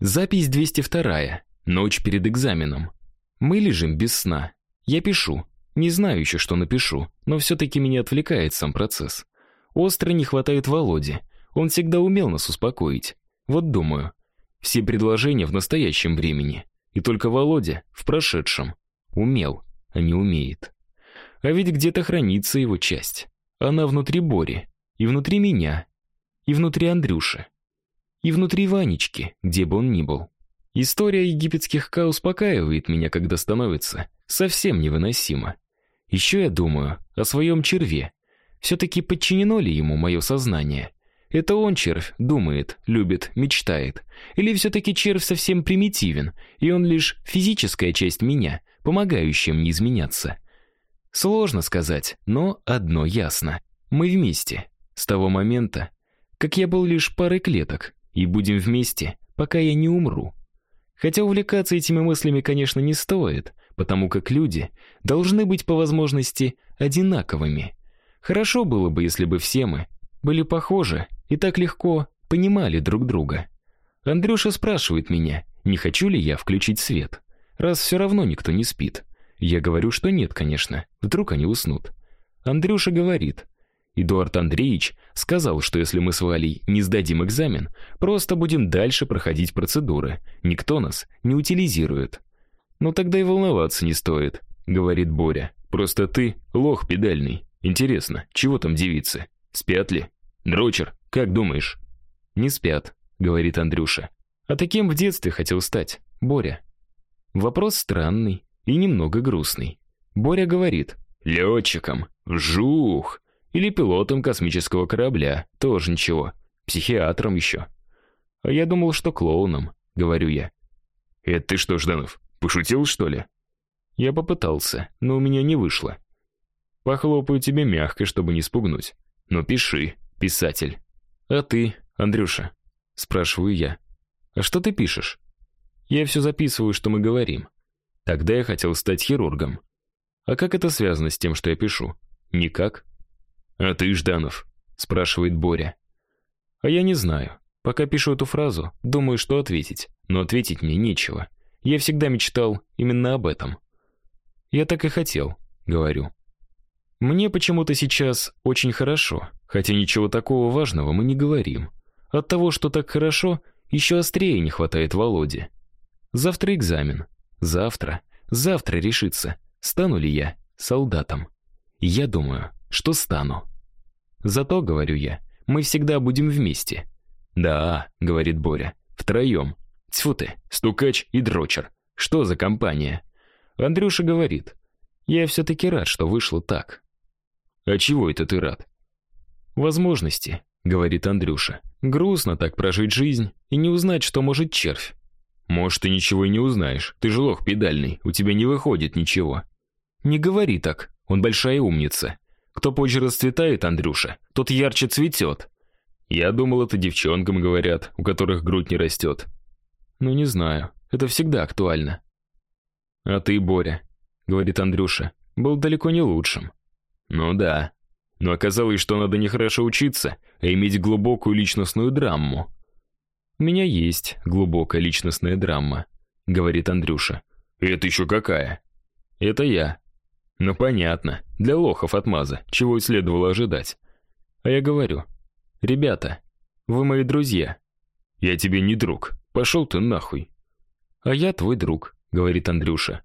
Запись 202. Ночь перед экзаменом. Мы лежим без сна. Я пишу. Не знаю еще, что напишу, но все-таки меня отвлекает сам процесс. Остро не хватает Володи. Он всегда умел нас успокоить. Вот думаю. Все предложения в настоящем времени. И только Володя в прошедшем. Умел, а не умеет. А ведь где-то хранится его часть. Она внутри Бори. И внутри меня. И внутри Андрюши. И внутри Ванечки, где бы он ни был. История египетских ка успокаивает меня, когда становится совсем невыносимо. Еще я думаю о своем черве. Все-таки подчинено ли ему мое сознание? Это он, червь, думает, любит, мечтает. Или все-таки червь совсем примитивен, и он лишь физическая часть меня, помогающая мне изменяться? Сложно сказать, но одно ясно. Мы вместе. С того момента, как я был лишь парой клеток, и будем вместе, пока я не умру. Хотя увлекаться этими мыслями, конечно, не стоит, потому как люди должны быть по возможности одинаковыми. Хорошо было бы, если бы все мы были похожи и так легко понимали друг друга. Андрюша спрашивает меня, не хочу ли я включить свет, раз все равно никто не спит. Я говорю, что нет, конечно. Вдруг они уснут. Андрюша говорит: Эдуард Андреевич сказал, что если мы с Валей не сдадим экзамен, просто будем дальше проходить процедуры. Никто нас не утилизирует. Ну тогда и волноваться не стоит, говорит Боря. Просто ты лох педальный. Интересно, чего там девицы? Спят ли? Дрочер, как думаешь? Не спят, говорит Андрюша. А таким в детстве хотел стать, Боря. Вопрос странный и немного грустный. Боря говорит: летчиком, вжух, или пилотом космического корабля, тоже ничего. Психиатром еще. А я думал, что клоуном, говорю я. Это ты что, Жданов, пошутил, что ли? Я попытался, но у меня не вышло. Похлопаю тебе мягко, чтобы не спугнуть. Но пиши, писатель. А ты, Андрюша, спрашиваю я. А что ты пишешь? Я все записываю, что мы говорим. Тогда я хотел стать хирургом. А как это связано с тем, что я пишу? Никак. А ты, Жданов, спрашивает Боря. А я не знаю. Пока пишу эту фразу, думаю, что ответить, но ответить мне нечего. Я всегда мечтал именно об этом. Я так и хотел, говорю. Мне почему-то сейчас очень хорошо, хотя ничего такого важного мы не говорим. От того, что так хорошо, еще острее не хватает Володе. Завтра экзамен. Завтра, завтра решится, стану ли я солдатом. Я думаю, что стану. Зато, говорю я, мы всегда будем вместе. Да, говорит Боря, втроем. Тьфу ты, стукач и дрочер. Что за компания? Андрюша говорит: "Я все таки рад, что вышло так". А чего это ты рад? Возможности, говорит Андрюша. Грустно так прожить жизнь и не узнать, что может червь. Может, ты ничего и не узнаешь. Ты же лох педальный, у тебя не выходит ничего. Не говори так. Он большая умница. Кто позже расцветает, Андрюша, тот ярче цветет. Я думал, это девчонкам говорят, у которых грудь не растет. Ну не знаю, это всегда актуально. А ты, Боря, говорит Андрюша, был далеко не лучшим. Ну да. Но оказалось, что надо не хорошо учиться, а иметь глубокую личностную драму. У меня есть глубокая личностная драма, говорит Андрюша. Это еще какая? Это я. Ну понятно, для лохов отмаза, чего и следовало ожидать. А я говорю: "Ребята, вы мои друзья. Я тебе не друг. Пошел ты нахуй". А я твой друг, говорит Андрюша.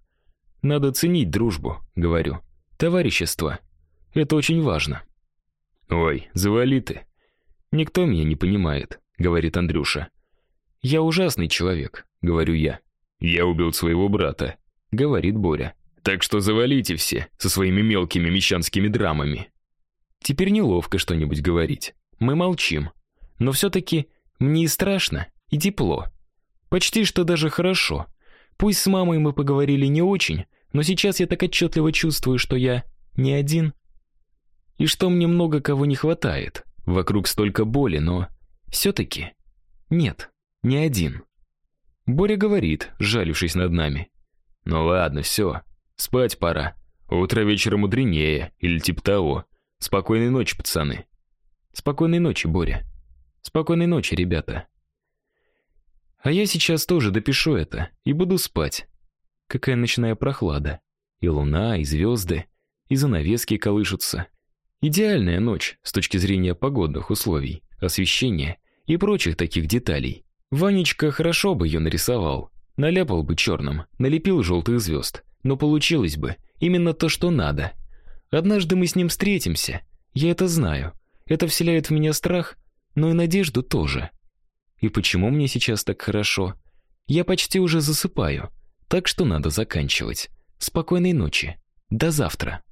Надо ценить дружбу, говорю. Товарищество. Это очень важно. Ой, завали ты. Никто меня не понимает, говорит Андрюша. Я ужасный человек, говорю я. Я убил своего брата, говорит Боря. Так что завалите все со своими мелкими мещанскими драмами. Теперь неловко что-нибудь говорить. Мы молчим. Но все таки мне и страшно, и тепло. Почти что даже хорошо. Пусть с мамой мы поговорили не очень, но сейчас я так отчетливо чувствую, что я не один. И что мне много кого не хватает. Вокруг столько боли, но все таки нет, не один. Боря говорит, жалившись над нами: "Ну ладно, все. Спать пора. Утро вечера мудренее, или типа того. Спокойной ночи, пацаны. Спокойной ночи, Боря. Спокойной ночи, ребята. А я сейчас тоже допишу это и буду спать. Какая ночная прохлада. И луна, и звезды, и занавески колышутся. Идеальная ночь с точки зрения погодных условий, освещения и прочих таких деталей. Ванечка хорошо бы ее нарисовал. Наляпал бы черным, налепил желтых звезд. Но получилось бы именно то, что надо. Однажды мы с ним встретимся. Я это знаю. Это вселяет в меня страх, но и надежду тоже. И почему мне сейчас так хорошо? Я почти уже засыпаю, так что надо заканчивать. Спокойной ночи. До завтра.